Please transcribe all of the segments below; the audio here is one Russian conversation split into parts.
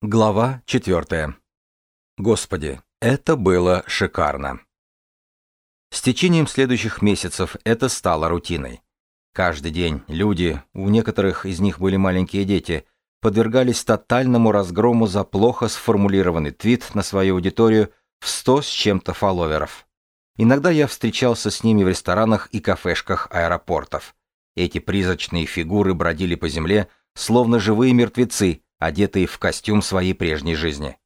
Глава 4. Господи, это было шикарно. С течением следующих месяцев это стало рутиной. Каждый день люди, у некоторых из них были маленькие дети, подвергались тотальному разгрому за плохо сформулированный твит на свою аудиторию в 100 с чем-то фолловеров. Иногда я встречался с ними в ресторанах и кафешках аэропортов. Эти призрачные фигуры бродили по земле, словно живые мертвецы, одетые в костюм своей прежней жизни.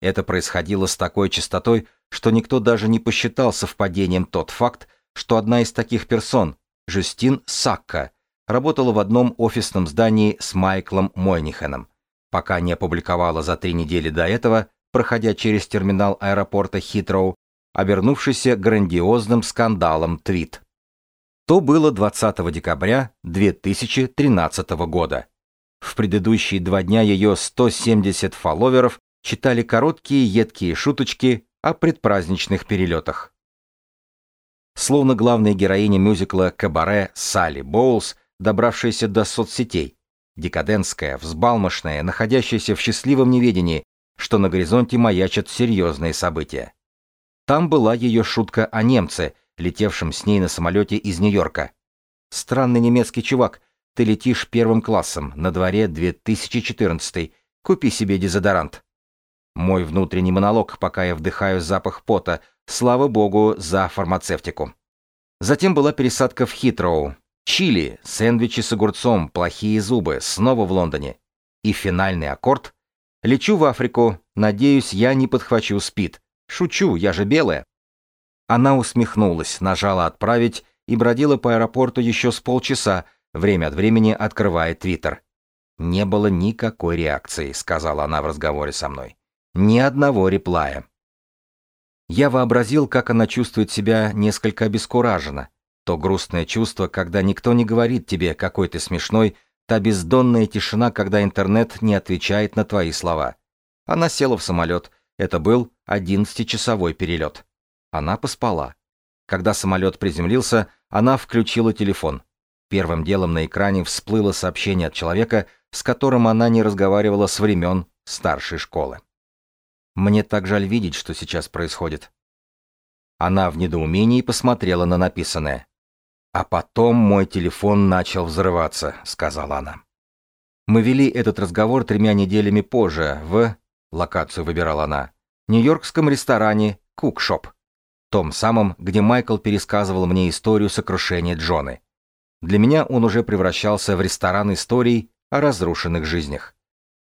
Это происходило с такой частотой, что никто даже не посчитал совпадением тот факт, что одна из таких персон, Жюстин Сакка, работала в одном офисном здании с Майклом Мойнихеном, пока не опубликовала за три недели до этого, проходя через терминал аэропорта Хитроу, обернувшийся грандиозным скандалом твит. То было 20 декабря 2013 года. В предыдущие два дня ее 170 фолловеров читали короткие едкие шуточки о предпраздничных перелетах. Словно главная героиня мюзикла «Кабаре» Салли Боулс, добравшаяся до соцсетей, декадентская, взбалмошная, находящаяся в счастливом неведении, что на горизонте маячат серьезные события. Там была ее шутка о немце, летевшем с ней на самолете из Нью-Йорка. Странный немецкий чувак, ты летишь первым классом, на дворе 2014. Купи себе дезодорант. Мой внутренний монолог, пока я вдыхаю запах пота, слава богу, за фармацевтику. Затем была пересадка в Хитроу. Чили, сэндвичи с огурцом, плохие зубы, снова в Лондоне. И финальный аккорд. Лечу в Африку, надеюсь, я не подхвачу спид. Шучу, я же белая. Она усмехнулась, нажала «Отправить» и бродила по аэропорту еще с полчаса, время от времени открывая Твиттер. «Не было никакой реакции», — сказала она в разговоре со мной. «Ни одного реплая». Я вообразил, как она чувствует себя несколько обескураженно. То грустное чувство, когда никто не говорит тебе, какой ты смешной, та бездонная тишина, когда интернет не отвечает на твои слова. Она села в самолет. Это был одиннадцатичасовой перелет. Она поспала. Когда самолет приземлился, она включила телефон. Первым делом на экране всплыло сообщение от человека, с которым она не разговаривала с времен старшей школы. «Мне так жаль видеть, что сейчас происходит». Она в недоумении посмотрела на написанное. «А потом мой телефон начал взрываться», — сказала она. Мы вели этот разговор тремя неделями позже в... Локацию выбирала она. Нью-Йоркском ресторане «Кукшоп». Том самом, где Майкл пересказывал мне историю сокрушения Джоны. Для меня он уже превращался в ресторан историй о разрушенных жизнях.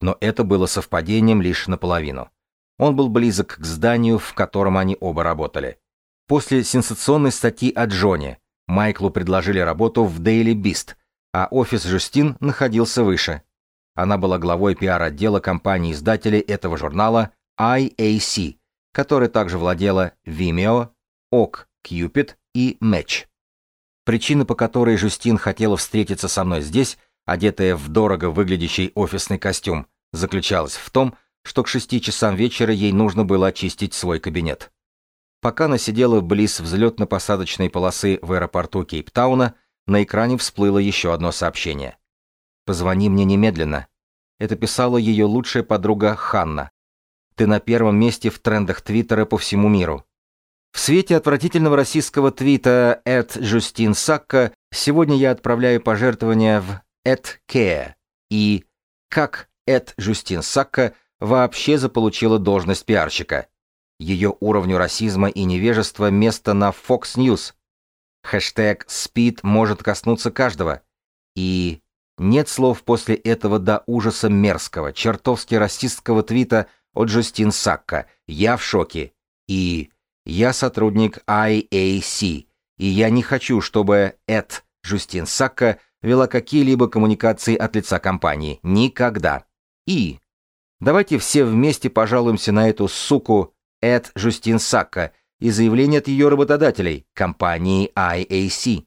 Но это было совпадением лишь наполовину. Он был близок к зданию, в котором они оба работали. После сенсационной статьи о Джоне Майклу предложили работу в Daily Beast, а офис Жюстин находился выше. Она была главой пиар-отдела компании-издателей этого журнала IAC, которая также владела Vimeo, OK, Cupid и Match. Причина, по которой Жюстин хотела встретиться со мной здесь, одетая в дорого выглядящий офисный костюм, заключалась в том, что к шести часам вечера ей нужно было очистить свой кабинет. Пока она сидела близ взлетно-посадочной полосы в аэропорту Кейптауна, на экране всплыло еще одно сообщение. «Позвони мне немедленно». Это писала ее лучшая подруга Ханна. «Ты на первом месте в трендах Твиттера по всему миру. В свете отвратительного российского твита Эд Жустин Сакка сегодня я отправляю пожертвования в Эд Care и как Эд Жустин Сакка вообще заполучила должность пиарщика. Ее уровню расизма и невежества место на Fox News. Хэштег «Спид» может коснуться каждого. И нет слов после этого до ужаса мерзкого, чертовски расистского твита от Жустин Сакка. Я в шоке. И я сотрудник IAC, и я не хочу, чтобы Эд Жустин Сакка вела какие-либо коммуникации от лица компании. Никогда. И давайте все вместе пожалуемся на эту суку Эд Жустин Сакка и заявление от ее работодателей, компании IAC.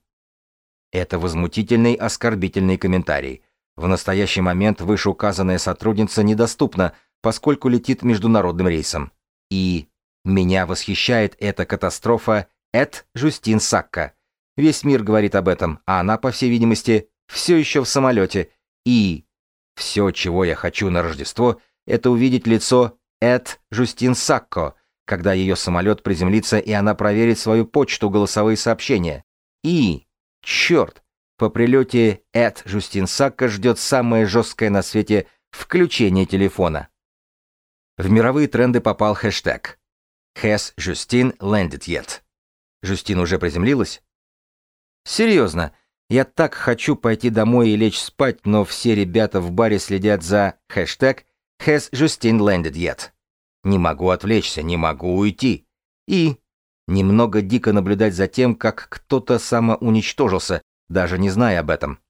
Это возмутительный оскорбительный комментарий. В настоящий момент вышеуказанная сотрудница недоступна, поскольку летит международным рейсом. И меня восхищает эта катастрофа Эд Жустин Сакка. Весь мир говорит об этом, а она, по всей видимости, все еще в самолете. И все, чего я хочу на Рождество, это увидеть лицо Эд Жустин Сакко, когда ее самолет приземлится и она проверит свою почту голосовые сообщения. И, черт, по прилете Эд Жустин Сакко ждет самое жесткое на свете включение телефона. В мировые тренды попал хэштег «Has Justine landed yet?» Жустин уже приземлилась? Серьезно, я так хочу пойти домой и лечь спать, но все ребята в баре следят за хэштег «Has Justine landed yet?» Не могу отвлечься, не могу уйти. И немного дико наблюдать за тем, как кто-то самоуничтожился, даже не зная об этом.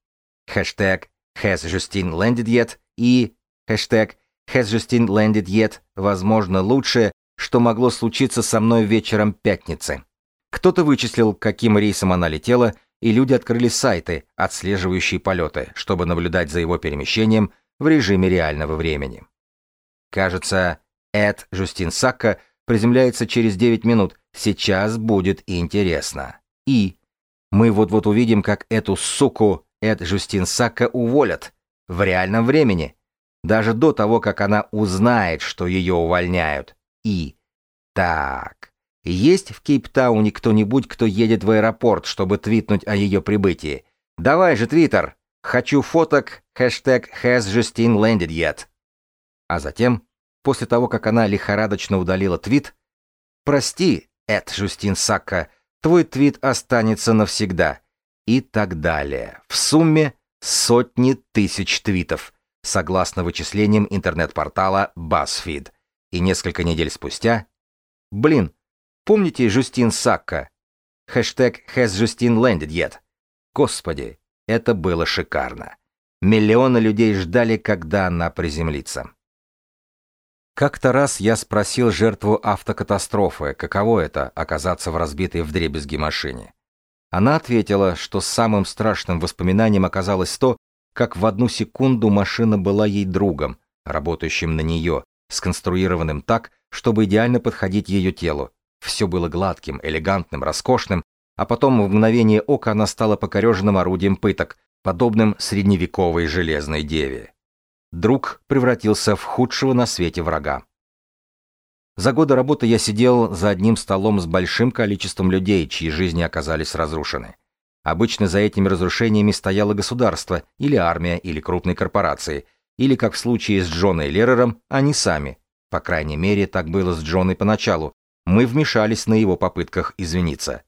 Хэштег «Has Justine landed yet?» и хэштег «Has Justine landed yet?» возможно лучшее, что могло случиться со мной вечером пятницы. Кто-то вычислил, каким рейсом она летела, и люди открыли сайты, отслеживающие полеты, чтобы наблюдать за его перемещением в режиме реального времени. Кажется, Эд Жустин Сакка приземляется через 9 минут. Сейчас будет интересно. И мы вот-вот увидим, как эту суку Эд Жустин Сакка уволят. В реальном времени. Даже до того, как она узнает, что ее увольняют. И... Так... Есть в Кейптауне кто-нибудь, кто едет в аэропорт, чтобы твитнуть о ее прибытии? Давай же, Твиттер! Хочу фоток, хэштег has Justine landed yet. А затем, после того, как она лихорадочно удалила твит, «Прости, Эд Жустин Сакка, твой твит останется навсегда». И так далее. В сумме сотни тысяч твитов, согласно вычислениям интернет-портала BuzzFeed. И несколько недель спустя... Блин, Помните Жустин Сакка? Хэштег «Has Justine landed yet?» Господи, это было шикарно. Миллионы людей ждали, когда она приземлится. Как-то раз я спросил жертву автокатастрофы, каково это — оказаться в разбитой вдребезги машине. Она ответила, что самым страшным воспоминанием оказалось то, как в одну секунду машина была ей другом, работающим на нее, сконструированным так, чтобы идеально подходить ее телу, все было гладким, элегантным, роскошным, а потом в мгновение ока она стала покореженным орудием пыток, подобным средневековой железной деве. Друг превратился в худшего на свете врага. За годы работы я сидел за одним столом с большим количеством людей, чьи жизни оказались разрушены. Обычно за этими разрушениями стояло государство, или армия, или крупные корпорации, или, как в случае с Джоной Лерером, они сами. По крайней мере, так было с Джоной поначалу, мы вмешались на его попытках извиниться.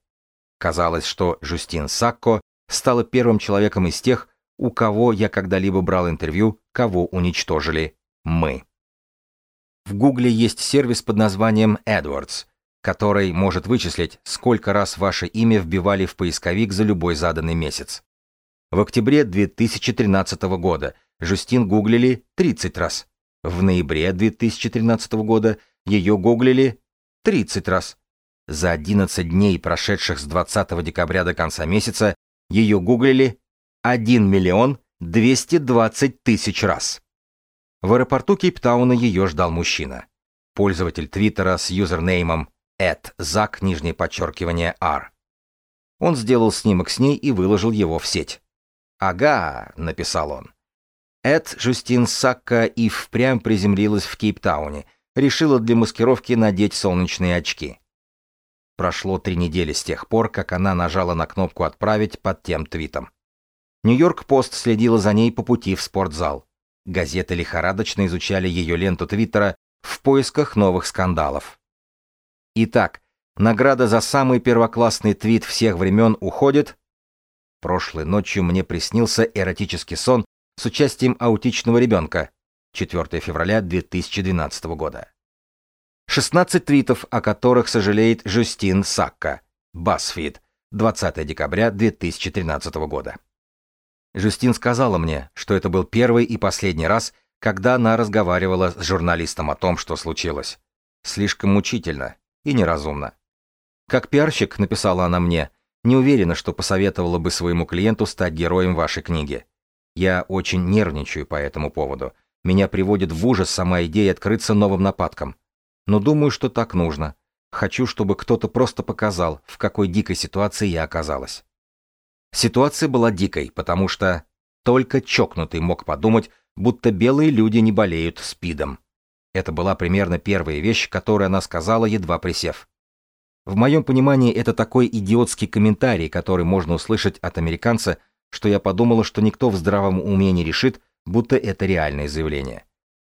Казалось, что Жустин Сакко стала первым человеком из тех, у кого я когда-либо брал интервью, кого уничтожили мы. В Гугле есть сервис под названием AdWords, который может вычислить, сколько раз ваше имя вбивали в поисковик за любой заданный месяц. В октябре 2013 года Жустин гуглили 30 раз. В ноябре 2013 года ее гуглили 30 раз. За 11 дней, прошедших с 20 декабря до конца месяца, ее гуглили 1 миллион 220 тысяч раз. В аэропорту Кейптауна ее ждал мужчина. Пользователь Твиттера с юзернеймом @zak нижнее подчеркивание r. Он сделал снимок с ней и выложил его в сеть. «Ага», — написал он. Эд Жустин Сакка и впрямь приземлилась в Кейптауне, решила для маскировки надеть солнечные очки. Прошло три недели с тех пор, как она нажала на кнопку «Отправить» под тем твитом. Нью-Йорк-Пост следила за ней по пути в спортзал. Газеты лихорадочно изучали ее ленту Твиттера в поисках новых скандалов. Итак, награда за самый первоклассный твит всех времен уходит. Прошлой ночью мне приснился эротический сон с участием аутичного ребенка, 4 февраля 2012 года. 16 твитов, о которых сожалеет Жюстин Сакка. BuzzFeed. 20 декабря 2013 года. Жюстин сказала мне, что это был первый и последний раз, когда она разговаривала с журналистом о том, что случилось. Слишком мучительно и неразумно. Как пиарщик, написала она мне, не уверена, что посоветовала бы своему клиенту стать героем вашей книги. Я очень нервничаю по этому поводу – меня приводит в ужас сама идея открыться новым нападкам. Но думаю, что так нужно. Хочу, чтобы кто-то просто показал, в какой дикой ситуации я оказалась. Ситуация была дикой, потому что только чокнутый мог подумать, будто белые люди не болеют СПИДом. Это была примерно первая вещь, которую она сказала, едва присев. В моем понимании это такой идиотский комментарий, который можно услышать от американца, что я подумала, что никто в здравом уме не решит, будто это реальное заявление.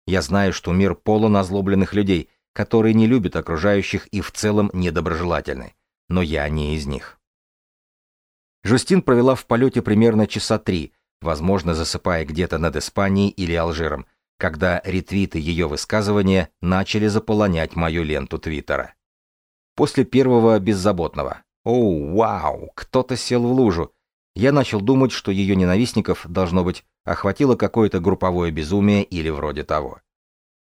Я знаю, что мир полон озлобленных людей, которые не любят окружающих и в целом недоброжелательны. Но я не из них. Жустин провела в полете примерно часа три, возможно, засыпая где-то над Испанией или Алжиром, когда ретвиты ее высказывания начали заполонять мою ленту Твиттера. После первого беззаботного «Оу, вау, кто-то сел в лужу», я начал думать, что ее ненавистников, должно быть, охватило какое-то групповое безумие или вроде того.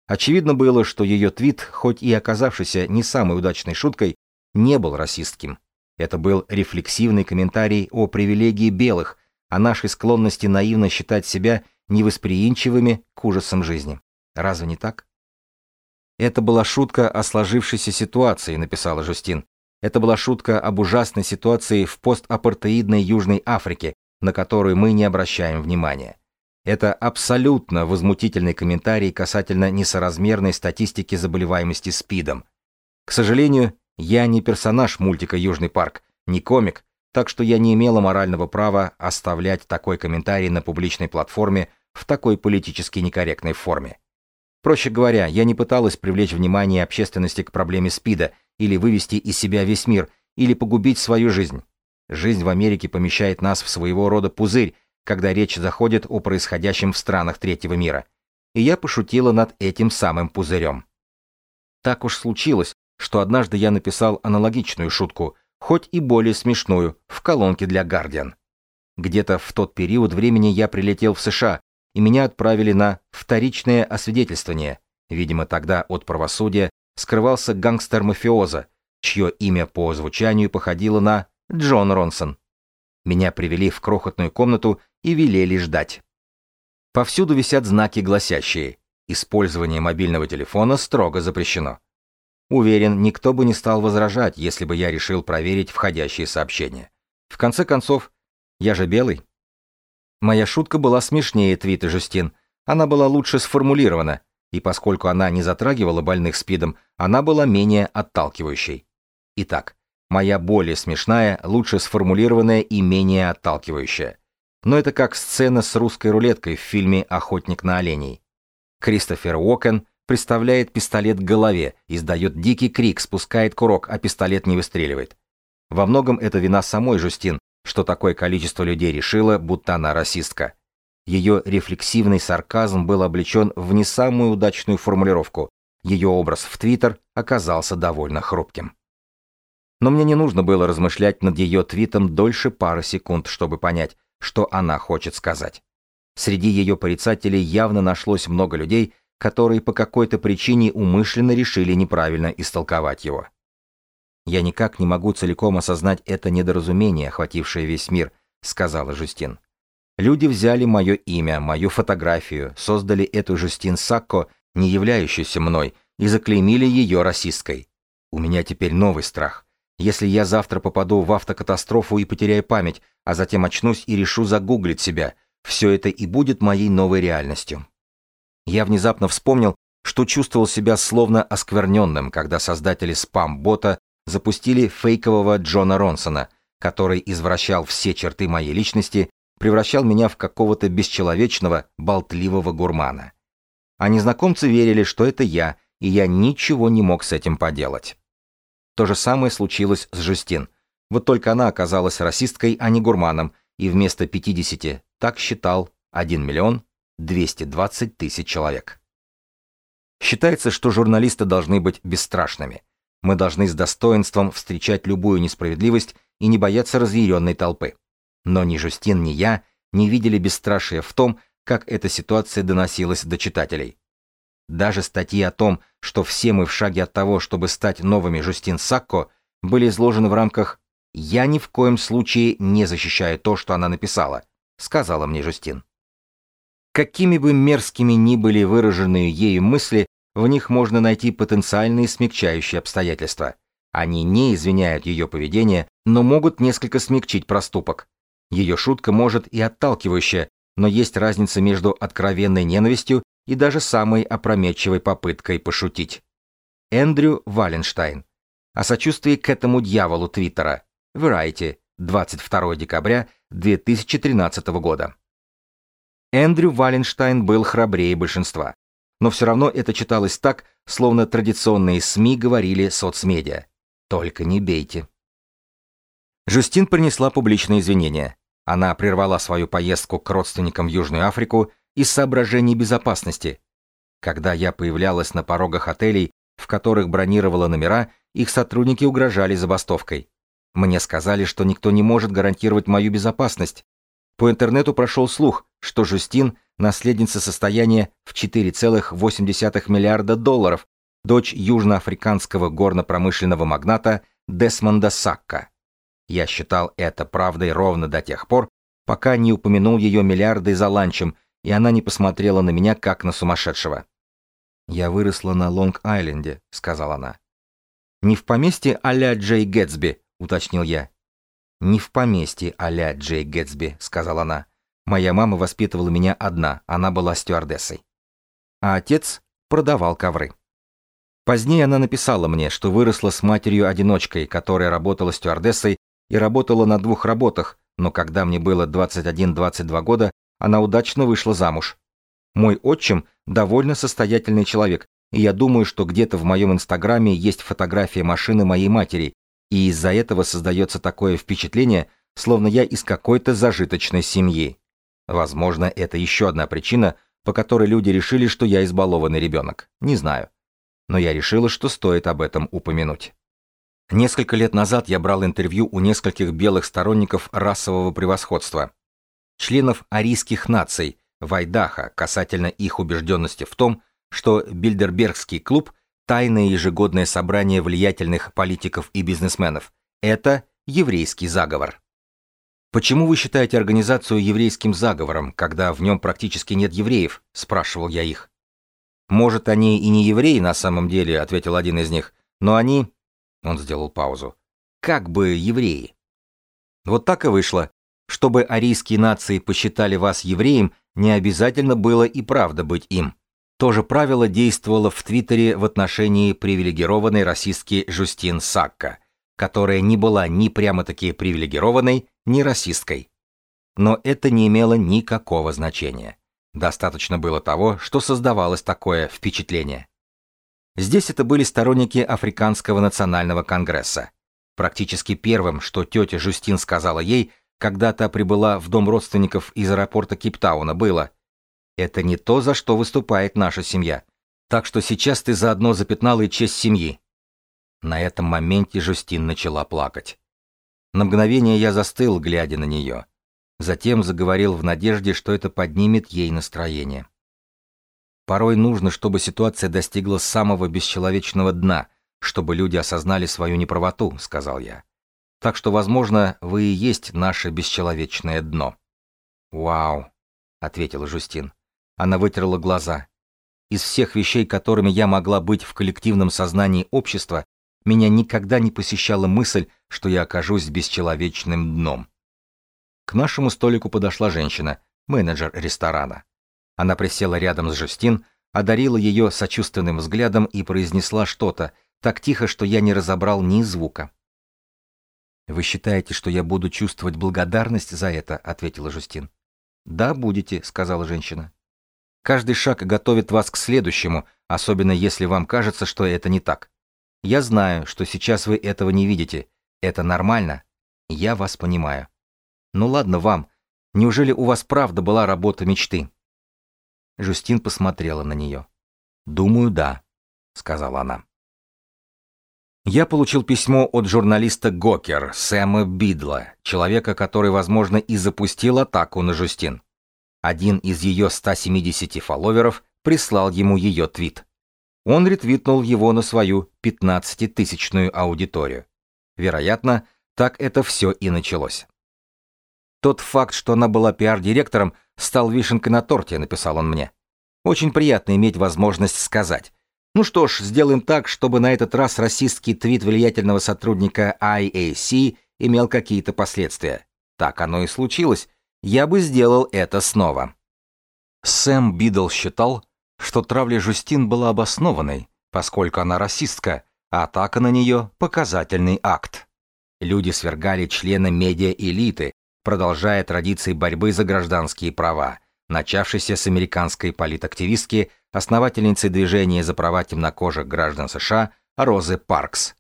Очевидно было, что ее твит, хоть и оказавшийся не самой удачной шуткой, не был расистским. Это был рефлексивный комментарий о привилегии белых, о нашей склонности наивно считать себя невосприимчивыми к ужасам жизни. Разве не так? Это была шутка о сложившейся ситуации, написала Жустин. Это была шутка об ужасной ситуации в постапартеидной Южной Африке, на которую мы не обращаем внимания. Это абсолютно возмутительный комментарий касательно несоразмерной статистики заболеваемости СПИДом. К сожалению, я не персонаж мультика «Южный парк», не комик, так что я не имела морального права оставлять такой комментарий на публичной платформе в такой политически некорректной форме. Проще говоря, я не пыталась привлечь внимание общественности к проблеме СПИДа или вывести из себя весь мир, или погубить свою жизнь. Жизнь в Америке помещает нас в своего рода пузырь, когда речь заходит о происходящем в странах третьего мира. И я пошутила над этим самым пузырем. Так уж случилось, что однажды я написал аналогичную шутку, хоть и более смешную, в колонке для Guardian. Где-то в тот период времени я прилетел в США, и меня отправили на вторичное освидетельствование. Видимо, тогда от правосудия скрывался гангстер-мафиоза, чье имя по звучанию походило на Джон Ронсон. Меня привели в крохотную комнату и велели ждать. Повсюду висят знаки, гласящие «Использование мобильного телефона строго запрещено». Уверен, никто бы не стал возражать, если бы я решил проверить входящие сообщения. В конце концов, я же белый. Моя шутка была смешнее твита Жустин. Она была лучше сформулирована, и поскольку она не затрагивала больных СПИДом, она была менее отталкивающей. Итак, моя более смешная, лучше сформулированная и менее отталкивающая. Но это как сцена с русской рулеткой в фильме «Охотник на оленей». Кристофер Уокен приставляет пистолет к голове, издает дикий крик, спускает курок, а пистолет не выстреливает. Во многом это вина самой Жустин, что такое количество людей решило, будто она расистка. Ее рефлексивный сарказм был облечен в не самую удачную формулировку. Ее образ в Твиттер оказался довольно хрупким. Но мне не нужно было размышлять над ее твитом дольше пары секунд, чтобы понять, что она хочет сказать. Среди ее порицателей явно нашлось много людей, которые по какой-то причине умышленно решили неправильно истолковать его. «Я никак не могу целиком осознать это недоразумение, охватившее весь мир», — сказала Жустин. «Люди взяли мое имя, мою фотографию, создали эту Жустин Сакко, не являющуюся мной, и заклеймили ее расистской. У меня теперь новый страх. Если я завтра попаду в автокатастрофу и потеряю память, а затем очнусь и решу загуглить себя, все это и будет моей новой реальностью. Я внезапно вспомнил, что чувствовал себя словно оскверненным, когда создатели спам-бота запустили фейкового Джона Ронсона, который извращал все черты моей личности, превращал меня в какого-то бесчеловечного, болтливого гурмана. А незнакомцы верили, что это я, и я ничего не мог с этим поделать. То же самое случилось с Жустин. Вот только она оказалась расисткой, а не гурманом, и вместо 50 так считал 1 миллион 220 тысяч человек. Считается, что журналисты должны быть бесстрашными. Мы должны с достоинством встречать любую несправедливость и не бояться разъяренной толпы. Но ни Жустин, ни я не видели бесстрашия в том, как эта ситуация доносилась до читателей. Даже статьи о том, что все мы в шаге от того, чтобы стать новыми Жустин Сакко, были изложены в рамках «Я ни в коем случае не защищаю то, что она написала», — сказала мне Жустин. Какими бы мерзкими ни были выраженные ею мысли, в них можно найти потенциальные смягчающие обстоятельства. Они не извиняют ее поведение, но могут несколько смягчить проступок. Ее шутка может и отталкивающая, но есть разница между откровенной ненавистью и даже самой опрометчивой попыткой пошутить. Эндрю Валенштайн. О сочувствии к этому дьяволу Твиттера. Variety, 22 декабря 2013 года. Эндрю Валенштайн был храбрее большинства. Но все равно это читалось так, словно традиционные СМИ говорили соцмедиа. Только не бейте. Жюстин принесла публичные извинения. Она прервала свою поездку к родственникам в Южную Африку из соображений безопасности. Когда я появлялась на порогах отелей, в которых бронировала номера, их сотрудники угрожали забастовкой. Мне сказали, что никто не может гарантировать мою безопасность. По интернету прошел слух, что Жустин – наследница состояния в 4,8 миллиарда долларов, дочь южноафриканского горно-промышленного магната Десмонда Сакка. Я считал это правдой ровно до тех пор, пока не упомянул ее миллиарды за ланчем, и она не посмотрела на меня, как на сумасшедшего. «Я выросла на Лонг-Айленде», — сказала она. «Не в поместье а-ля Джей Гэтсби», — уточнил я. «Не в поместье а-ля Джей Гэтсби», — сказала она. «Моя мама воспитывала меня одна, она была стюардессой. А отец продавал ковры». Позднее она написала мне, что выросла с матерью-одиночкой, которая работала стюардессой и работала на двух работах, но когда мне было 21-22 года, она удачно вышла замуж. Мой отчим довольно состоятельный человек, и я думаю, что где-то в моем инстаграме есть фотография машины моей матери, и из-за этого создается такое впечатление, словно я из какой-то зажиточной семьи. Возможно, это еще одна причина, по которой люди решили, что я избалованный ребенок. Не знаю. Но я решила, что стоит об этом упомянуть. Несколько лет назад я брал интервью у нескольких белых сторонников расового превосходства, членов арийских наций, Вайдаха, касательно их убежденности в том, что Бильдербергский клуб – тайное ежегодное собрание влиятельных политиков и бизнесменов. Это еврейский заговор. «Почему вы считаете организацию еврейским заговором, когда в нем практически нет евреев?» – спрашивал я их. «Может, они и не евреи на самом деле», – ответил один из них, – «но они он сделал паузу. Как бы евреи. Вот так и вышло. Чтобы арийские нации посчитали вас евреем, не обязательно было и правда быть им. То же правило действовало в Твиттере в отношении привилегированной расистки Жустин Сакка, которая не была ни прямо-таки привилегированной, ни расисткой. Но это не имело никакого значения. Достаточно было того, что создавалось такое впечатление. Здесь это были сторонники Африканского национального конгресса. Практически первым, что тетя Жустин сказала ей, когда та прибыла в дом родственников из аэропорта Кейптауна, было «Это не то, за что выступает наша семья. Так что сейчас ты заодно запятнала и честь семьи». На этом моменте Жустин начала плакать. На мгновение я застыл, глядя на нее. Затем заговорил в надежде, что это поднимет ей настроение. Порой нужно, чтобы ситуация достигла самого бесчеловечного дна, чтобы люди осознали свою неправоту, сказал я. Так что, возможно, вы и есть наше бесчеловечное дно. Вау, ответила Жустин. Она вытерла глаза. Из всех вещей, которыми я могла быть в коллективном сознании общества, меня никогда не посещала мысль, что я окажусь бесчеловечным дном. К нашему столику подошла женщина, менеджер ресторана. Она присела рядом с Жустин, одарила ее сочувственным взглядом и произнесла что-то, так тихо, что я не разобрал ни звука. «Вы считаете, что я буду чувствовать благодарность за это?» — ответила Жустин. «Да, будете», — сказала женщина. «Каждый шаг готовит вас к следующему, особенно если вам кажется, что это не так. Я знаю, что сейчас вы этого не видите. Это нормально. Я вас понимаю. Ну ладно вам. Неужели у вас правда была работа мечты?» Жустин посмотрела на нее. «Думаю, да», — сказала она. Я получил письмо от журналиста Гокер, Сэма Бидла, человека, который, возможно, и запустил атаку на Жустин. Один из ее 170 фолловеров прислал ему ее твит. Он ретвитнул его на свою 15-тысячную аудиторию. Вероятно, так это все и началось. Тот факт, что она была пиар-директором, стал вишенкой на торте, написал он мне. Очень приятно иметь возможность сказать. Ну что ж, сделаем так, чтобы на этот раз расистский твит влиятельного сотрудника IAC имел какие-то последствия. Так оно и случилось. Я бы сделал это снова. Сэм Бидл считал, что травля Жустин была обоснованной, поскольку она расистка, а атака на нее – показательный акт. Люди свергали члена медиа-элиты, продолжая традиции борьбы за гражданские права, начавшейся с американской политактивистки, основательницы движения за права темнокожих граждан США Розы Паркс.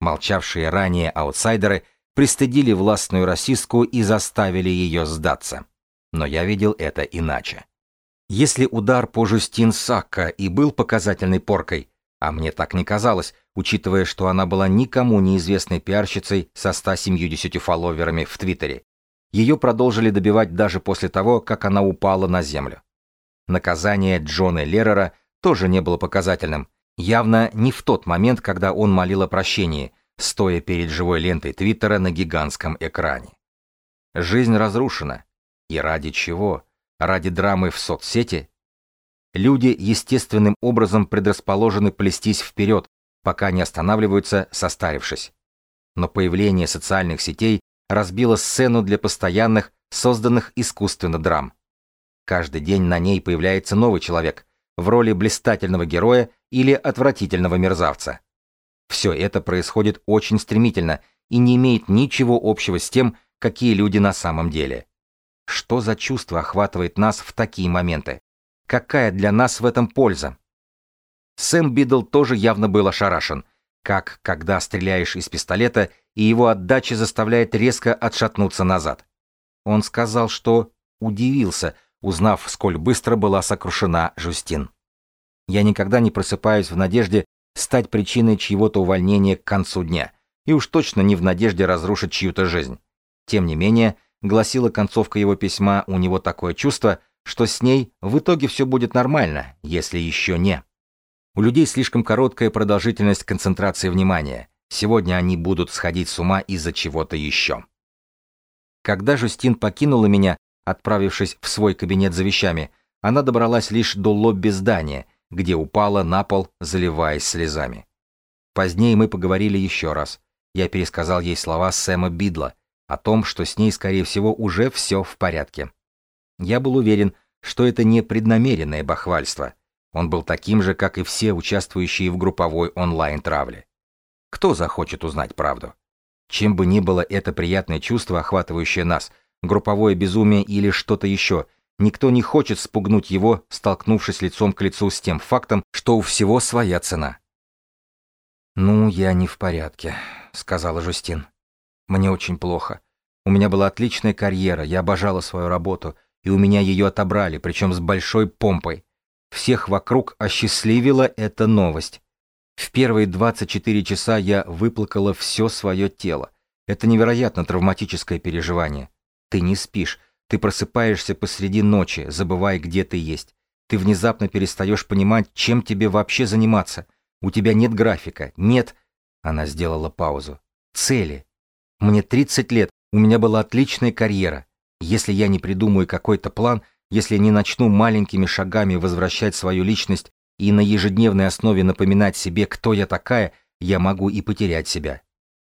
Молчавшие ранее аутсайдеры пристыдили властную расистку и заставили ее сдаться. Но я видел это иначе. Если удар по Жустин Сакка и был показательной поркой, а мне так не казалось, учитывая, что она была никому неизвестной пиарщицей со 170 фолловерами в Твиттере, ее продолжили добивать даже после того, как она упала на землю. Наказание Джона Леррера тоже не было показательным, явно не в тот момент, когда он молил о прощении, стоя перед живой лентой Твиттера на гигантском экране. Жизнь разрушена. И ради чего? Ради драмы в соцсети? Люди естественным образом предрасположены плестись вперед, пока не останавливаются, состарившись. Но появление социальных сетей разбило сцену для постоянных, созданных искусственно драм. Каждый день на ней появляется новый человек в роли блистательного героя или отвратительного мерзавца. Все это происходит очень стремительно и не имеет ничего общего с тем, какие люди на самом деле. Что за чувство охватывает нас в такие моменты? Какая для нас в этом польза? Сэм Бидл тоже явно был ошарашен, как когда стреляешь из пистолета, и его отдача заставляет резко отшатнуться назад. Он сказал, что удивился, узнав, сколь быстро была сокрушена Жустин. Я никогда не просыпаюсь в надежде стать причиной чьего-то увольнения к концу дня, и уж точно не в надежде разрушить чью-то жизнь. Тем не менее, гласила концовка его письма, у него такое чувство, что с ней в итоге все будет нормально, если еще не. У людей слишком короткая продолжительность концентрации внимания. Сегодня они будут сходить с ума из-за чего-то еще. Когда Жустин покинула меня, отправившись в свой кабинет за вещами, она добралась лишь до лобби здания, где упала на пол, заливаясь слезами. Позднее мы поговорили еще раз. Я пересказал ей слова Сэма Бидла о том, что с ней, скорее всего, уже все в порядке. Я был уверен, что это не преднамеренное бахвальство. Он был таким же, как и все участвующие в групповой онлайн-травле. Кто захочет узнать правду? Чем бы ни было это приятное чувство, охватывающее нас, групповое безумие или что-то еще – Никто не хочет спугнуть его, столкнувшись лицом к лицу с тем фактом, что у всего своя цена. «Ну, я не в порядке», — сказала Жустин. «Мне очень плохо. У меня была отличная карьера, я обожала свою работу, и у меня ее отобрали, причем с большой помпой. Всех вокруг осчастливила эта новость. В первые 24 часа я выплакала все свое тело. Это невероятно травматическое переживание. Ты не спишь, ты просыпаешься посреди ночи, забывая, где ты есть. Ты внезапно перестаешь понимать, чем тебе вообще заниматься. У тебя нет графика, нет... Она сделала паузу. Цели. Мне 30 лет, у меня была отличная карьера. Если я не придумаю какой-то план, если не начну маленькими шагами возвращать свою личность и на ежедневной основе напоминать себе, кто я такая, я могу и потерять себя.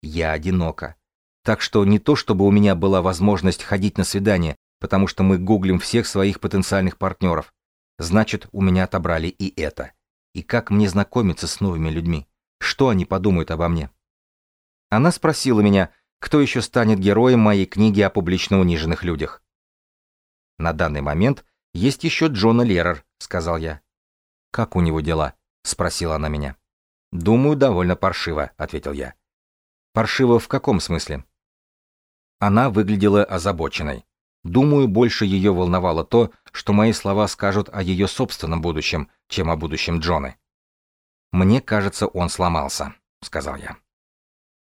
Я одинока. Так что не то, чтобы у меня была возможность ходить на свидания, потому что мы гуглим всех своих потенциальных партнеров. Значит, у меня отобрали и это. И как мне знакомиться с новыми людьми? Что они подумают обо мне? Она спросила меня, кто еще станет героем моей книги о публично униженных людях. На данный момент есть еще Джона Лерер, сказал я. Как у него дела? спросила она меня. Думаю, довольно паршиво, ответил я. Паршиво в каком смысле? Она выглядела озабоченной. Думаю, больше ее волновало то, что мои слова скажут о ее собственном будущем, чем о будущем Джоны. «Мне кажется, он сломался», — сказал я.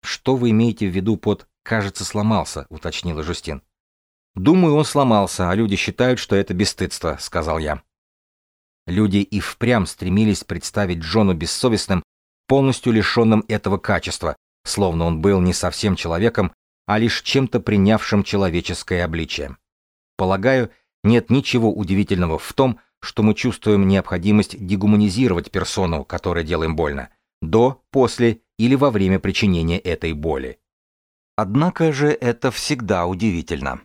«Что вы имеете в виду под «кажется, сломался», — уточнила Жустин. «Думаю, он сломался, а люди считают, что это бесстыдство», — сказал я. Люди и впрямь стремились представить Джону бессовестным, полностью лишенным этого качества, словно он был не совсем человеком, а лишь чем-то принявшим человеческое обличие. Полагаю, нет ничего удивительного в том, что мы чувствуем необходимость дегуманизировать персону, которой делаем больно, до, после или во время причинения этой боли. Однако же это всегда удивительно.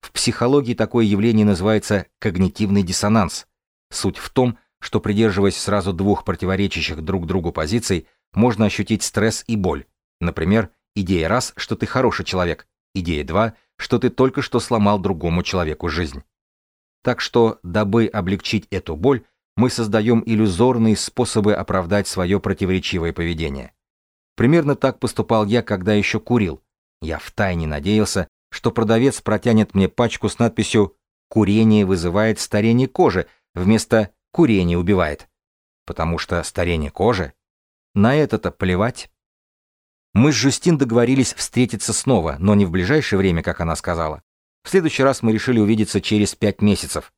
В психологии такое явление называется когнитивный диссонанс. Суть в том, что придерживаясь сразу двух противоречащих друг другу позиций, можно ощутить стресс и боль. Например, идея раз, что ты хороший человек, идея два, что ты только что сломал другому человеку жизнь. Так что, дабы облегчить эту боль, мы создаем иллюзорные способы оправдать свое противоречивое поведение. Примерно так поступал я, когда еще курил. Я втайне надеялся, что продавец протянет мне пачку с надписью «Курение вызывает старение кожи» вместо «Курение убивает». Потому что старение кожи? На это-то плевать. Мы с Жюстин договорились встретиться снова, но не в ближайшее время, как она сказала. В следующий раз мы решили увидеться через пять месяцев.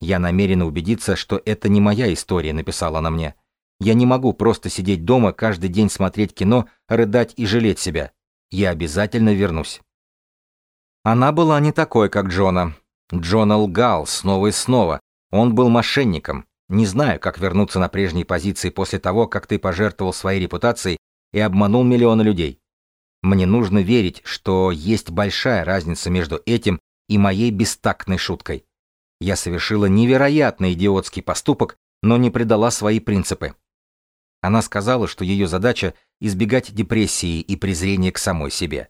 Я намерена убедиться, что это не моя история, написала она мне. Я не могу просто сидеть дома, каждый день смотреть кино, рыдать и жалеть себя. Я обязательно вернусь. Она была не такой, как Джона. Джона лгал снова и снова. Он был мошенником. Не знаю, как вернуться на прежние позиции после того, как ты пожертвовал своей репутацией и обманул миллионы людей. Мне нужно верить, что есть большая разница между этим и моей бестактной шуткой. Я совершила невероятно идиотский поступок, но не предала свои принципы. Она сказала, что ее задача – избегать депрессии и презрения к самой себе.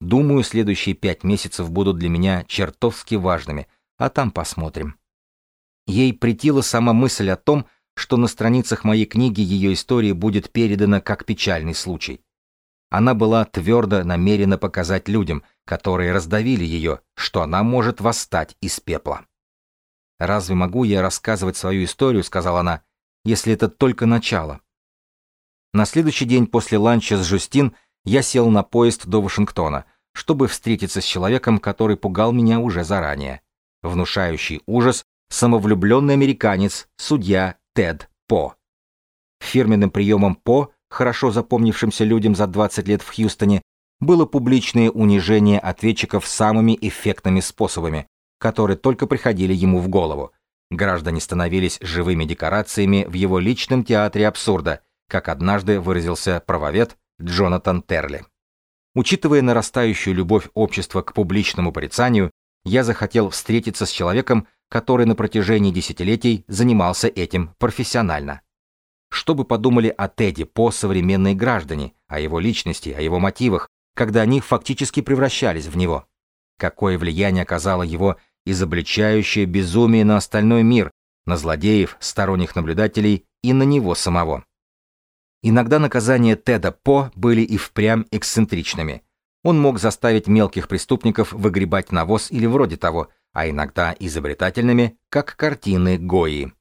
Думаю, следующие пять месяцев будут для меня чертовски важными, а там посмотрим. Ей претила сама мысль о том, что на страницах моей книги ее история будет передана как печальный случай. Она была твердо намерена показать людям, которые раздавили ее, что она может восстать из пепла. «Разве могу я рассказывать свою историю?» — сказала она, — «если это только начало». На следующий день после ланча с Жустин я сел на поезд до Вашингтона, чтобы встретиться с человеком, который пугал меня уже заранее. Внушающий ужас, самовлюбленный американец, судья Тед По. Фирменным приемом По, хорошо запомнившимся людям за 20 лет в Хьюстоне, было публичное унижение ответчиков самыми эффектными способами, которые только приходили ему в голову. Граждане становились живыми декорациями в его личном театре абсурда, как однажды выразился правовед Джонатан Терли. Учитывая нарастающую любовь общества к публичному порицанию, я захотел встретиться с человеком, который на протяжении десятилетий занимался этим профессионально. Что бы подумали о Теди по современные граждане, о его личности, о его мотивах, когда они фактически превращались в него? Какое влияние оказало его изобличающее безумие на остальной мир, на злодеев, сторонних наблюдателей и на него самого? Иногда наказания Теда По были и впрямь эксцентричными. Он мог заставить мелких преступников выгребать навоз или вроде того – а иногда изобретательными, как картины Гои.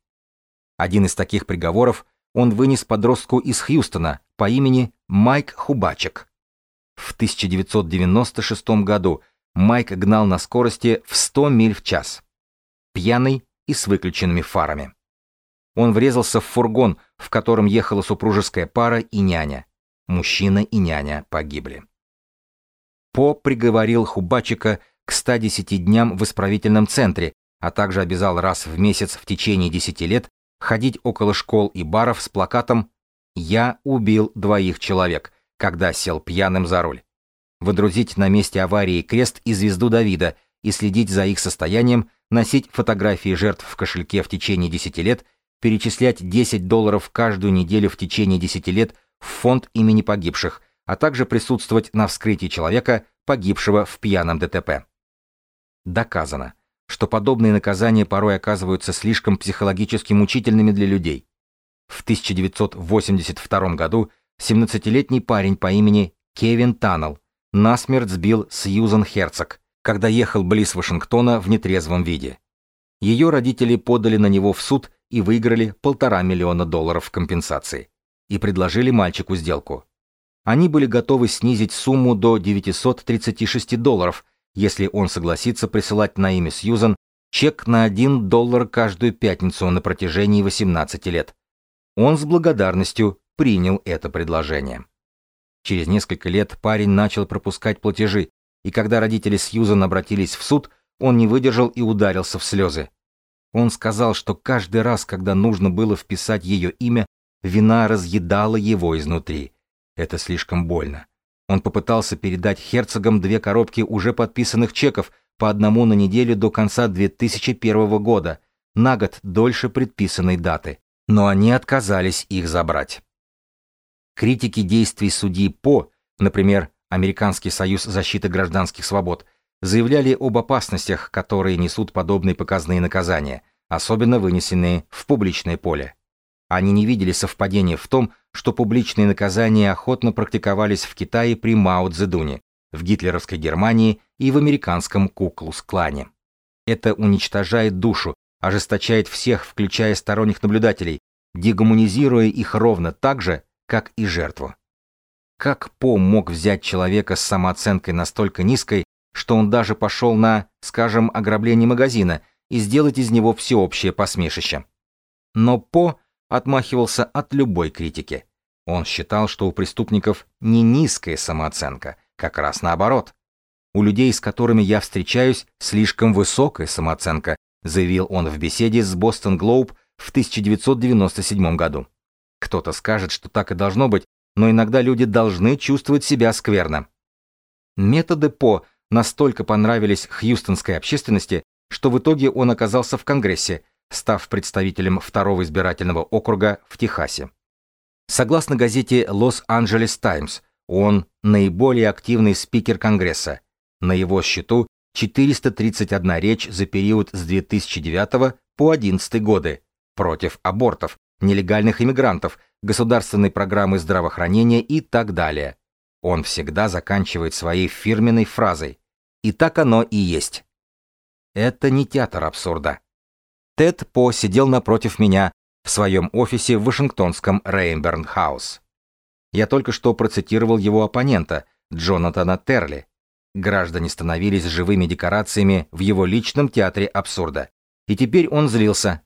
Один из таких приговоров он вынес подростку из Хьюстона по имени Майк Хубачек. В 1996 году Майк гнал на скорости в 100 миль в час. Пьяный и с выключенными фарами. Он врезался в фургон, в котором ехала супружеская пара и няня. Мужчина и няня погибли. По приговорил Хубачика к 110 дням в исправительном центре, а также обязал раз в месяц в течение 10 лет ходить около школ и баров с плакатом «Я убил двоих человек», когда сел пьяным за руль. Выдрузить на месте аварии крест и звезду Давида и следить за их состоянием, носить фотографии жертв в кошельке в течение 10 лет, перечислять 10 долларов каждую неделю в течение 10 лет в фонд имени погибших, а также присутствовать на вскрытии человека, погибшего в пьяном ДТП. Доказано, что подобные наказания порой оказываются слишком психологически мучительными для людей. В 1982 году 17-летний парень по имени Кевин Таннелл насмерть сбил Сьюзан Херцог, когда ехал близ Вашингтона в нетрезвом виде. Ее родители подали на него в суд и выиграли полтора миллиона долларов компенсации и предложили мальчику сделку. Они были готовы снизить сумму до 936 долларов, если он согласится присылать на имя Сьюзан чек на 1 доллар каждую пятницу на протяжении 18 лет. Он с благодарностью принял это предложение. Через несколько лет парень начал пропускать платежи, и когда родители Сьюзан обратились в суд, он не выдержал и ударился в слезы. Он сказал, что каждый раз, когда нужно было вписать ее имя, вина разъедала его изнутри. Это слишком больно. Он попытался передать герцогам две коробки уже подписанных чеков по одному на неделю до конца 2001 года, на год дольше предписанной даты, но они отказались их забрать. Критики действий судьи По, например, Американский союз защиты гражданских свобод, заявляли об опасностях, которые несут подобные показные наказания, особенно вынесенные в публичное поле. Они не видели совпадения в том, что публичные наказания охотно практиковались в Китае при Мао Цзэдуне, в гитлеровской Германии и в американском Куклус-клане. Это уничтожает душу, ожесточает всех, включая сторонних наблюдателей, дегуманизируя их ровно так же, как и жертву. Как По мог взять человека с самооценкой настолько низкой, что он даже пошел на, скажем, ограбление магазина и сделать из него всеобщее посмешище? Но По отмахивался от любой критики. Он считал, что у преступников не низкая самооценка, как раз наоборот. У людей, с которыми я встречаюсь, слишком высокая самооценка, заявил он в беседе с Бостон Глоуб в 1997 году. Кто-то скажет, что так и должно быть, но иногда люди должны чувствовать себя скверно. Методы По настолько понравились хьюстонской общественности, что в итоге он оказался в Конгрессе, став представителем второго избирательного округа в Техасе. Согласно газете Los-Angeles Times, он наиболее активный спикер Конгресса. На его счету 431 речь за период с 2009 по 2011 годы против абортов, нелегальных иммигрантов, государственной программы здравоохранения и так далее. Он всегда заканчивает своей фирменной фразой «И так оно и есть». Это не театр абсурда. Тед По сидел напротив меня в своем офисе в Вашингтонском Рейнберн Хаус. Я только что процитировал его оппонента, Джонатана Терли. Граждане становились живыми декорациями в его личном театре абсурда. И теперь он злился.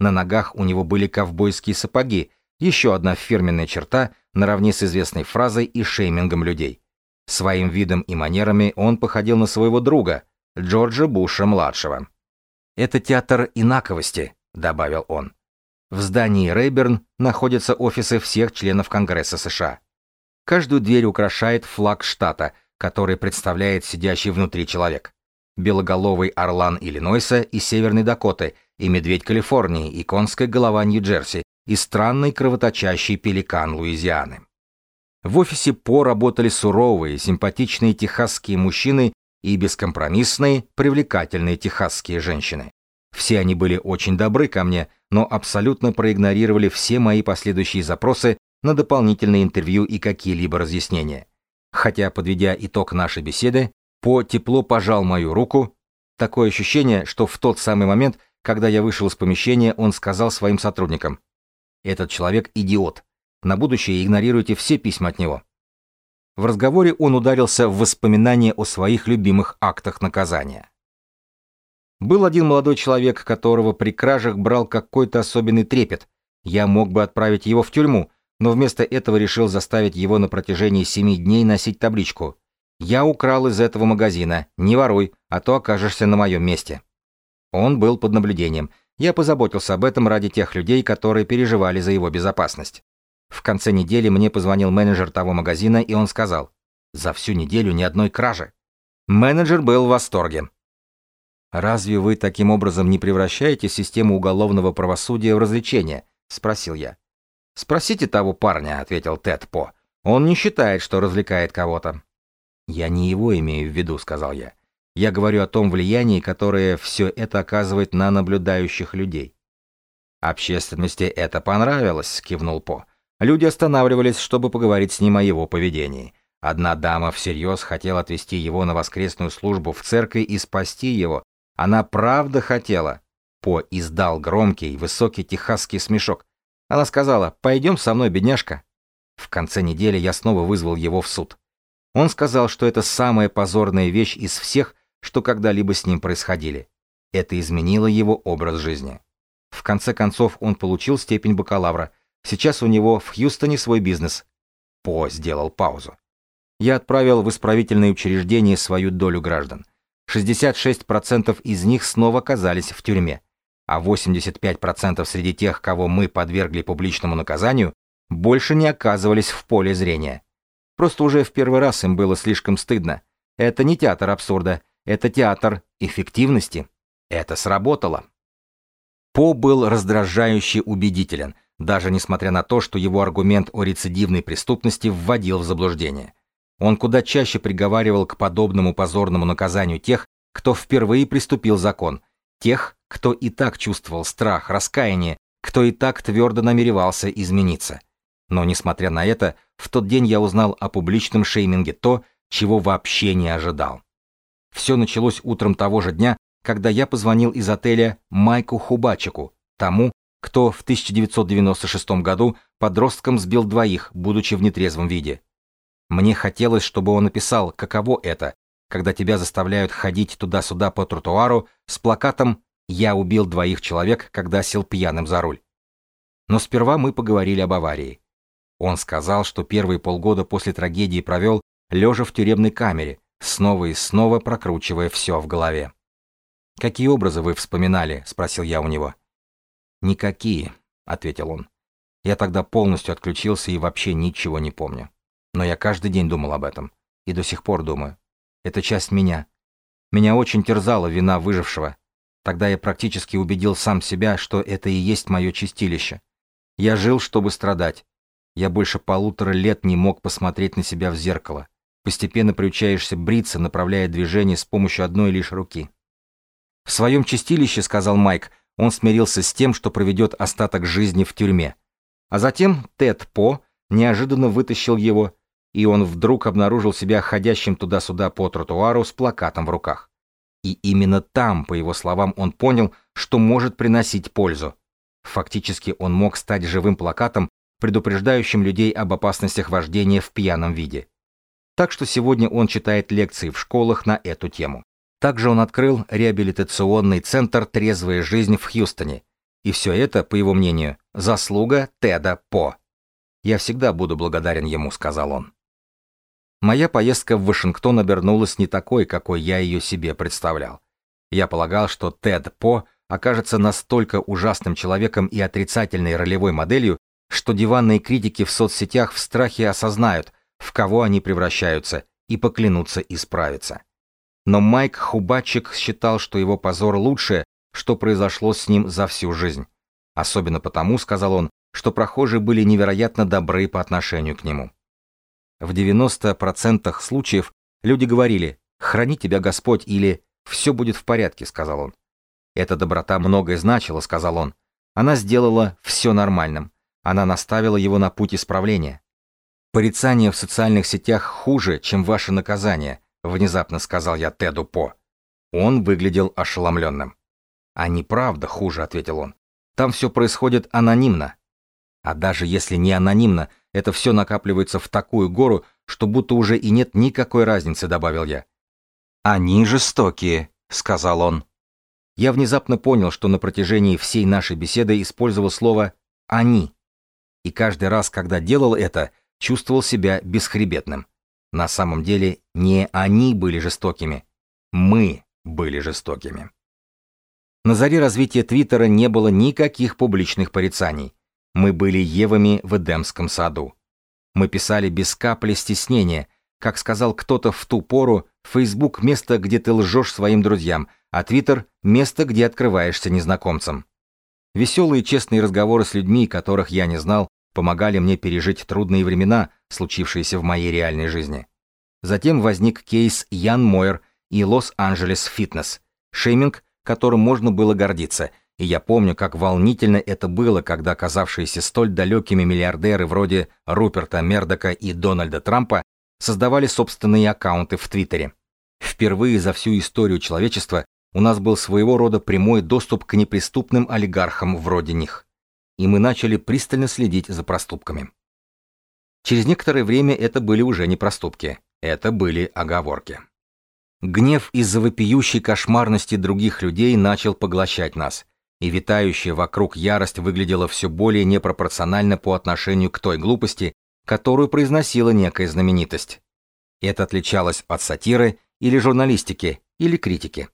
На ногах у него были ковбойские сапоги, еще одна фирменная черта, наравне с известной фразой и шеймингом людей. Своим видом и манерами он походил на своего друга, Джорджа Буша-младшего. «Это театр инаковости», — добавил он. В здании Рейберн находятся офисы всех членов Конгресса США. Каждую дверь украшает флаг штата, который представляет сидящий внутри человек. Белоголовый орлан Иллинойса и Северной Дакоты, и медведь Калифорнии, и конская голова Нью-Джерси, и странный кровоточащий пеликан Луизианы. В офисе По работали суровые, симпатичные техасские мужчины и бескомпромиссные, привлекательные техасские женщины. Все они были очень добры ко мне, но абсолютно проигнорировали все мои последующие запросы на дополнительные интервью и какие-либо разъяснения. Хотя, подведя итог нашей беседы, По тепло пожал мою руку. Такое ощущение, что в тот самый момент, когда я вышел из помещения, он сказал своим сотрудникам, этот человек идиот. На будущее игнорируйте все письма от него. В разговоре он ударился в воспоминания о своих любимых актах наказания. Был один молодой человек, которого при кражах брал какой-то особенный трепет. Я мог бы отправить его в тюрьму, но вместо этого решил заставить его на протяжении семи дней носить табличку «Я украл из этого магазина, не воруй, а то окажешься на моем месте». Он был под наблюдением, я позаботился об этом ради тех людей, которые переживали за его безопасность. В конце недели мне позвонил менеджер того магазина, и он сказал, «За всю неделю ни одной кражи». Менеджер был в восторге. «Разве вы таким образом не превращаете систему уголовного правосудия в развлечение?» — спросил я. «Спросите того парня», — ответил Тед По. «Он не считает, что развлекает кого-то». «Я не его имею в виду», — сказал я. Я говорю о том влиянии, которое все это оказывает на наблюдающих людей. Общественности это понравилось, кивнул По. Люди останавливались, чтобы поговорить с ним о его поведении. Одна дама всерьез хотела отвезти его на воскресную службу в церкви и спасти его. Она правда хотела. По издал громкий, высокий техасский смешок. Она сказала, «Пойдем со мной, бедняжка». В конце недели я снова вызвал его в суд. Он сказал, что это самая позорная вещь из всех, что когда-либо с ним происходили. Это изменило его образ жизни. В конце концов он получил степень бакалавра. Сейчас у него в Хьюстоне свой бизнес. По сделал паузу. Я отправил в исправительные учреждения свою долю граждан. 66% из них снова оказались в тюрьме, а 85% среди тех, кого мы подвергли публичному наказанию, больше не оказывались в поле зрения. Просто уже в первый раз им было слишком стыдно. Это не театр абсурда, это театр эффективности. Это сработало. По был раздражающе убедителен, даже несмотря на то, что его аргумент о рецидивной преступности вводил в заблуждение. Он куда чаще приговаривал к подобному позорному наказанию тех, кто впервые приступил закон, тех, кто и так чувствовал страх, раскаяние, кто и так твердо намеревался измениться. Но, несмотря на это, в тот день я узнал о публичном шейминге то, чего вообще не ожидал. Все началось утром того же дня, когда я позвонил из отеля Майку Хубачику, тому, кто в 1996 году подростком сбил двоих, будучи в нетрезвом виде. Мне хотелось, чтобы он написал, каково это, когда тебя заставляют ходить туда-сюда по тротуару с плакатом «Я убил двоих человек, когда сел пьяным за руль». Но сперва мы поговорили об аварии. Он сказал, что первые полгода после трагедии провел, лежа в тюремной камере, снова и снова прокручивая все в голове. «Какие образы вы вспоминали?» — спросил я у него. «Никакие», — ответил он. «Я тогда полностью отключился и вообще ничего не помню. Но я каждый день думал об этом. И до сих пор думаю. Это часть меня. Меня очень терзала вина выжившего. Тогда я практически убедил сам себя, что это и есть мое чистилище. Я жил, чтобы страдать. Я больше полутора лет не мог посмотреть на себя в зеркало. Постепенно приучаешься бриться, направляя движение с помощью одной лишь руки. В своем чистилище, сказал Майк, он смирился с тем, что проведет остаток жизни в тюрьме. А затем Тед По неожиданно вытащил его и он вдруг обнаружил себя ходящим туда-сюда по тротуару с плакатом в руках. И именно там, по его словам, он понял, что может приносить пользу. Фактически он мог стать живым плакатом, предупреждающим людей об опасностях вождения в пьяном виде. Так что сегодня он читает лекции в школах на эту тему. Также он открыл реабилитационный центр «Трезвая жизнь» в Хьюстоне. И все это, по его мнению, заслуга Теда По. «Я всегда буду благодарен ему», — сказал он. Моя поездка в Вашингтон обернулась не такой, какой я ее себе представлял. Я полагал, что Тед По окажется настолько ужасным человеком и отрицательной ролевой моделью, что диванные критики в соцсетях в страхе осознают, в кого они превращаются, и поклянутся исправиться. Но Майк Хубачик считал, что его позор лучшее, что произошло с ним за всю жизнь. Особенно потому, сказал он, что прохожие были невероятно добры по отношению к нему. В 90% случаев люди говорили «Храни тебя Господь» или «Все будет в порядке», — сказал он. Эта доброта многое значила, сказал он. Она сделала все нормальным. Она наставила его на путь исправления. «Порицание в социальных сетях хуже, чем ваше наказание», — внезапно сказал я Теду По. Он выглядел ошеломленным. «А неправда хуже», — ответил он. «Там все происходит анонимно». А даже если не анонимно, это все накапливается в такую гору, что будто уже и нет никакой разницы, добавил я. Они жестокие, сказал он. Я внезапно понял, что на протяжении всей нашей беседы использовал слово «они». И каждый раз, когда делал это, чувствовал себя бесхребетным. На самом деле не они были жестокими, мы были жестокими. На заре развития Твиттера не было никаких публичных порицаний. Мы были Евами в Эдемском саду. Мы писали без капли стеснения. Как сказал кто-то в ту пору, Facebook — место, где ты лжешь своим друзьям, а Twitter — место, где открываешься незнакомцам. Веселые честные разговоры с людьми, которых я не знал, помогали мне пережить трудные времена, случившиеся в моей реальной жизни. Затем возник кейс Ян Мойер и Лос-Анджелес Фитнес, шейминг, которым можно было гордиться, и я помню, как волнительно это было, когда оказавшиеся столь далекими миллиардеры вроде Руперта Мердока и Дональда Трампа создавали собственные аккаунты в Твиттере. Впервые за всю историю человечества у нас был своего рода прямой доступ к неприступным олигархам вроде них. И мы начали пристально следить за проступками. Через некоторое время это были уже не проступки, это были оговорки. Гнев из-за вопиющей кошмарности других людей начал поглощать нас, и витающая вокруг ярость выглядела все более непропорционально по отношению к той глупости, которую произносила некая знаменитость. Это отличалось от сатиры или журналистики, или критики.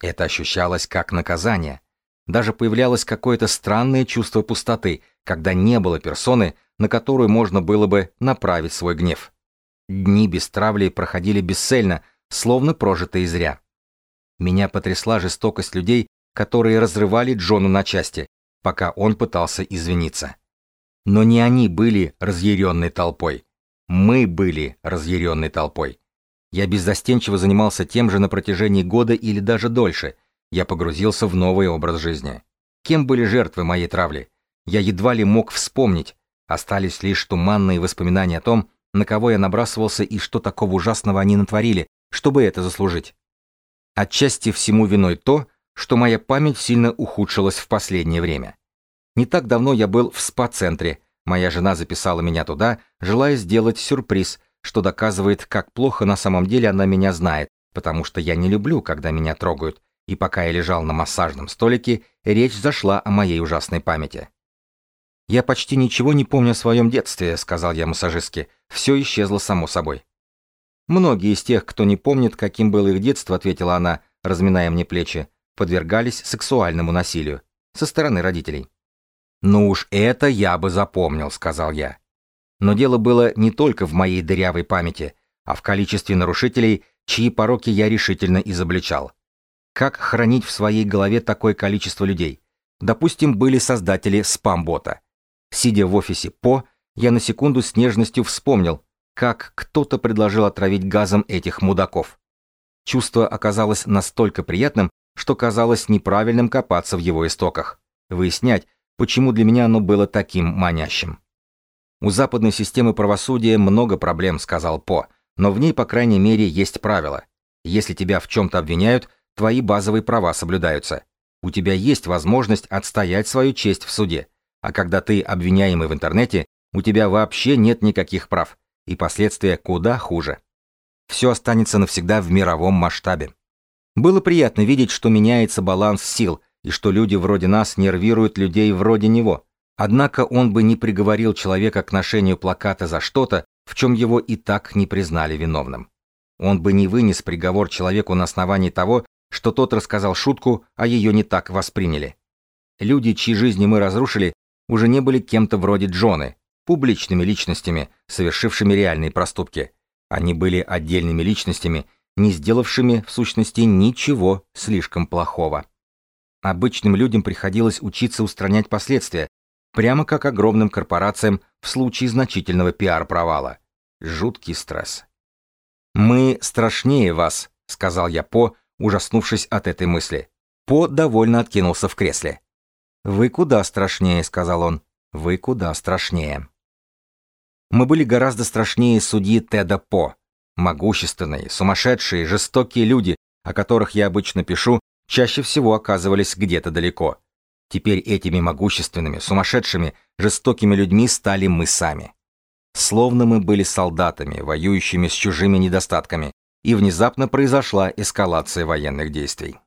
Это ощущалось как наказание. Даже появлялось какое-то странное чувство пустоты, когда не было персоны, на которую можно было бы направить свой гнев. Дни без травли проходили бесцельно, словно прожитые зря. Меня потрясла жестокость людей, которые разрывали Джону на части, пока он пытался извиниться. Но не они были разъяренной толпой. Мы были разъяренной толпой. Я беззастенчиво занимался тем же на протяжении года или даже дольше. Я погрузился в новый образ жизни. Кем были жертвы моей травли? Я едва ли мог вспомнить. Остались лишь туманные воспоминания о том, на кого я набрасывался и что такого ужасного они натворили, чтобы это заслужить. Отчасти всему виной то, что моя память сильно ухудшилась в последнее время. Не так давно я был в спа-центре, моя жена записала меня туда, желая сделать сюрприз, что доказывает, как плохо на самом деле она меня знает, потому что я не люблю, когда меня трогают, и пока я лежал на массажном столике, речь зашла о моей ужасной памяти. «Я почти ничего не помню о своем детстве», — сказал я массажистке. «Все исчезло само собой». «Многие из тех, кто не помнит, каким было их детство», — ответила она, разминая мне плечи, подвергались сексуальному насилию со стороны родителей. «Ну уж это я бы запомнил», — сказал я. Но дело было не только в моей дырявой памяти, а в количестве нарушителей, чьи пороки я решительно изобличал. Как хранить в своей голове такое количество людей? Допустим, были создатели спам-бота. Сидя в офисе По, я на секунду с нежностью вспомнил, как кто-то предложил отравить газом этих мудаков. Чувство оказалось настолько приятным, что казалось неправильным копаться в его истоках, выяснять, почему для меня оно было таким манящим. У западной системы правосудия много проблем, сказал По, но в ней, по крайней мере, есть правила. Если тебя в чем-то обвиняют, твои базовые права соблюдаются. У тебя есть возможность отстоять свою честь в суде. А когда ты обвиняемый в интернете, у тебя вообще нет никаких прав, и последствия куда хуже. Все останется навсегда в мировом масштабе. Было приятно видеть, что меняется баланс сил, и что люди вроде нас нервируют людей вроде него. Однако он бы не приговорил человека к ношению плаката за что-то, в чем его и так не признали виновным. Он бы не вынес приговор человеку на основании того, что тот рассказал шутку, а ее не так восприняли. Люди, чьи жизни мы разрушили, уже не были кем-то вроде Джоны, публичными личностями, совершившими реальные проступки. Они были отдельными личностями, не сделавшими в сущности ничего слишком плохого. Обычным людям приходилось учиться устранять последствия, прямо как огромным корпорациям в случае значительного пиар-провала. Жуткий стресс. «Мы страшнее вас», — сказал я По, ужаснувшись от этой мысли. По довольно откинулся в кресле. «Вы куда страшнее», — сказал он. «Вы куда страшнее». Мы были гораздо страшнее судьи Теда По. Могущественные, сумасшедшие, жестокие люди, о которых я обычно пишу, чаще всего оказывались где-то далеко. Теперь этими могущественными, сумасшедшими, жестокими людьми стали мы сами. Словно мы были солдатами, воюющими с чужими недостатками, и внезапно произошла эскалация военных действий.